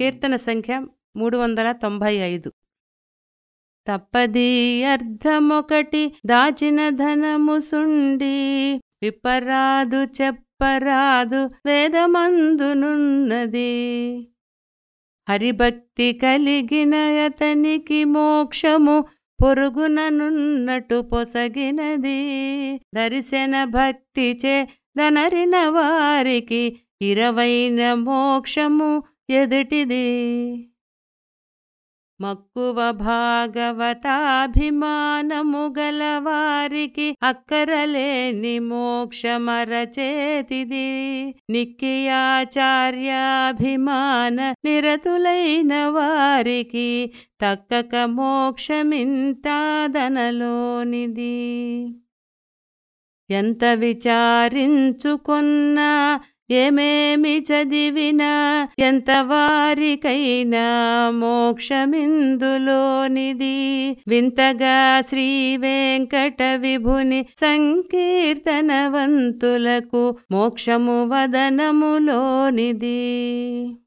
కీర్తన సంఖ్య మూడు వందల తొంభై ఐదు. తప్పది అర్థమొకటి దాచిన ధనము సుండి విప్పరాదు చెప్పరాదు వేదమందునున్నది. హరిభక్తి కలిగిన అతనికి మోక్షము పొరుగుననున్నట్టు పొసగినది. దర్శన భక్తిచే దనరిన వారికి ఇరవైన మోక్షము ఎదుటిది. మక్కువ భాగవతాభిమానము గలవారికి అక్కరలేని మోక్షమరచేతిది. నిక్కియాచార్యాభిమాన నిరతులైన వారికి తక్కక మోక్షమింతాదనలోనిది. ఎంత విచారించుకున్నా ఏమేమి చదివినా ఎంత వారికైనా మోక్షమిందులోనిది. వింతగా శ్రీ వెంకట విభుని సంకీర్తనవంతులకు మోక్షము వదనములోనిది.